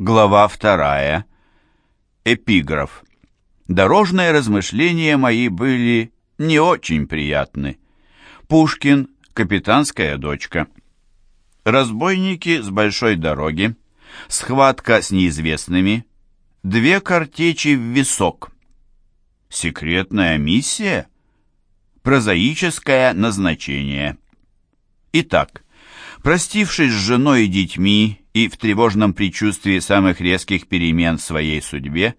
Глава вторая. Эпиграф. Дорожные размышления мои были не очень приятны. Пушкин, капитанская дочка. Разбойники с большой дороги. Схватка с неизвестными. Две картечи в висок. Секретная миссия? Прозаическое назначение. Итак, простившись с женой и детьми, и в тревожном предчувствии самых резких перемен в своей судьбе,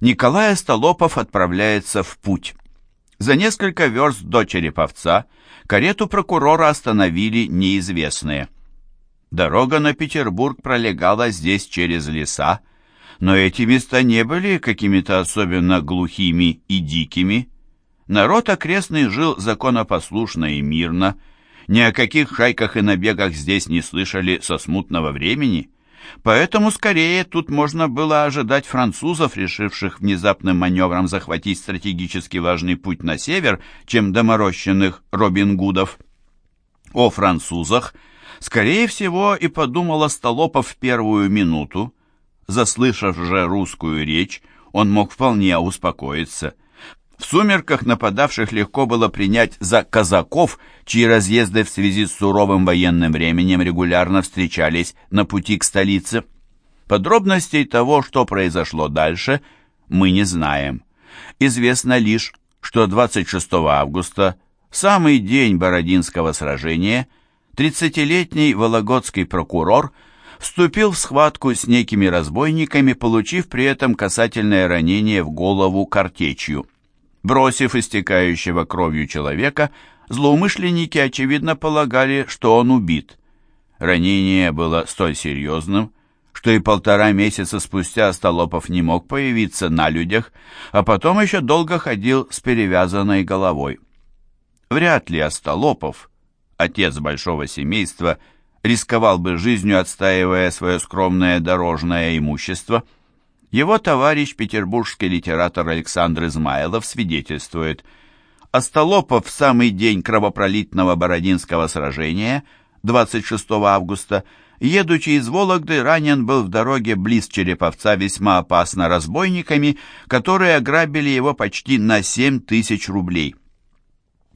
Николай Остолопов отправляется в путь. За несколько верст до Череповца карету прокурора остановили неизвестные. Дорога на Петербург пролегала здесь через леса, но эти места не были какими-то особенно глухими и дикими. Народ окрестный жил законопослушно и мирно, ни о каких шайках и набегах здесь не слышали со смутного времени. Поэтому скорее тут можно было ожидать французов, решивших внезапным маневром захватить стратегически важный путь на север, чем доморощенных Робин Гудов. О французах, скорее всего, и подумала Столопов в первую минуту. Заслышав же русскую речь, он мог вполне успокоиться. В сумерках нападавших легко было принять за казаков, чьи разъезды в связи с суровым военным временем регулярно встречались на пути к столице. Подробностей того, что произошло дальше, мы не знаем. Известно лишь, что 26 августа, самый день Бородинского сражения, 30-летний вологодский прокурор вступил в схватку с некими разбойниками, получив при этом касательное ранение в голову картечью. Бросив истекающего кровью человека, злоумышленники, очевидно, полагали, что он убит. Ранение было столь серьезным, что и полтора месяца спустя Столопов не мог появиться на людях, а потом еще долго ходил с перевязанной головой. Вряд ли Остолопов, отец большого семейства, рисковал бы жизнью, отстаивая свое скромное дорожное имущество – его товарищ, петербургский литератор Александр Измайлов, свидетельствует, Остолопов в самый день кровопролитного Бородинского сражения, 26 августа, едучи из Вологды, ранен был в дороге близ Череповца весьма опасно разбойниками, которые ограбили его почти на 7 тысяч рублей.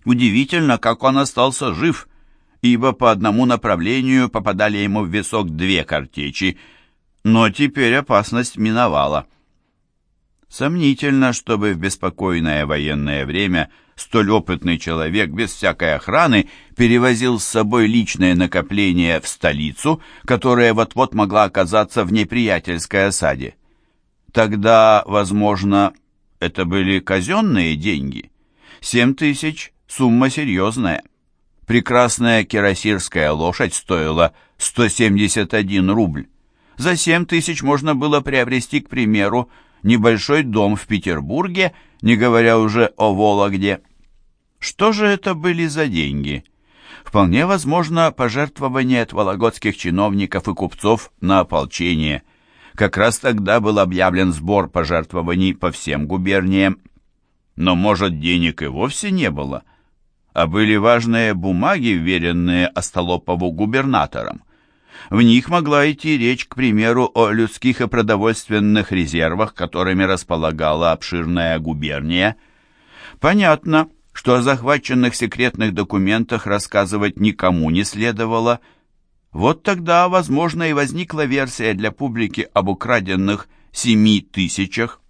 Удивительно, как он остался жив, ибо по одному направлению попадали ему в висок две картечи – но теперь опасность миновала. Сомнительно, чтобы в беспокойное военное время столь опытный человек без всякой охраны перевозил с собой личное накопление в столицу, которая вот-вот могла оказаться в неприятельской осаде. Тогда, возможно, это были казенные деньги. Семь тысяч – сумма серьезная. Прекрасная кирасирская лошадь стоила 171 рубль. За 7 тысяч можно было приобрести, к примеру, небольшой дом в Петербурге, не говоря уже о Вологде. Что же это были за деньги? Вполне возможно пожертвование от вологодских чиновников и купцов на ополчение. Как раз тогда был объявлен сбор пожертвований по всем губерниям. Но, может, денег и вовсе не было, а были важные бумаги, вверенные Остолопову губернаторам. В них могла идти речь, к примеру, о людских и продовольственных резервах, которыми располагала обширная губерния. Понятно, что о захваченных секретных документах рассказывать никому не следовало. Вот тогда, возможно, и возникла версия для публики об украденных семи тысячах.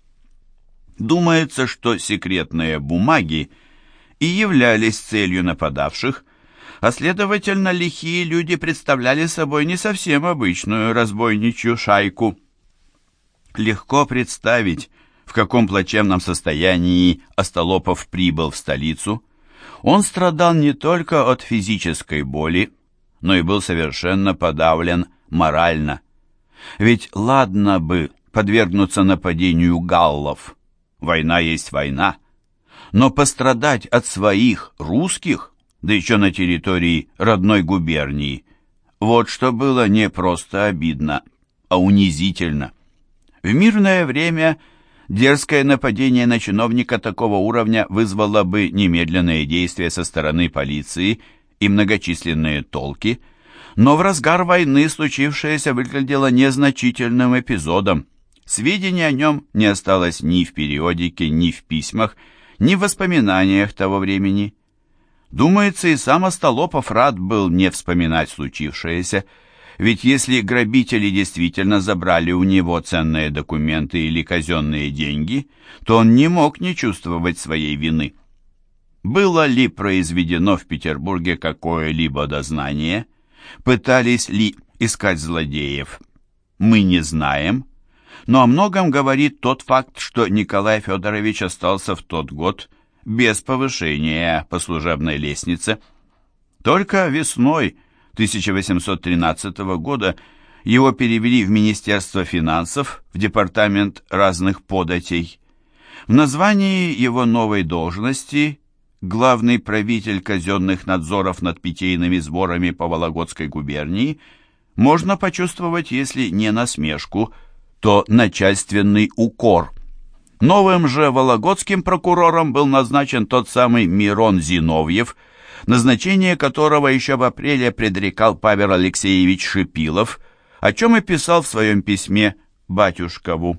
Думается, что секретные бумаги и являлись целью нападавших – а следовательно, лихие люди представляли собой не совсем обычную разбойничью шайку. Легко представить, в каком плачевном состоянии Остолопов прибыл в столицу. Он страдал не только от физической боли, но и был совершенно подавлен морально. Ведь ладно бы подвергнуться нападению галлов, война есть война, но пострадать от своих русских да еще на территории родной губернии. Вот что было не просто обидно, а унизительно. В мирное время дерзкое нападение на чиновника такого уровня вызвало бы немедленные действия со стороны полиции и многочисленные толки, Но в разгар войны случившееся выглядело незначительным эпизодом. Сведений о нем не осталось ни в периодике, ни в письмах, ни в воспоминаниях того времени. Думается, и сам Остолопов рад был не вспоминать случившееся, ведь если грабители действительно забрали у него ценные документы или казенные деньги, то он не мог не чувствовать своей вины. Было ли произведено в Петербурге какое-либо дознание? Пытались ли искать злодеев? Мы не знаем. Но о многом говорит тот факт, что Николай Федорович остался в тот год без повышения по служебной лестнице. Только весной 1813 года его перевели в Министерство финансов, в департамент разных податей. В названии его новой должности главный правитель казенных надзоров над питейными сборами по Вологодской губернии можно почувствовать, если не насмешку, то начальственный укор. Новым же вологодским прокурором был назначен тот самый Мирон Зиновьев – назначение которого еще в апреле предрекал Павел Алексеевич Шипилов, о чем и писал в своем письме Батюшкову.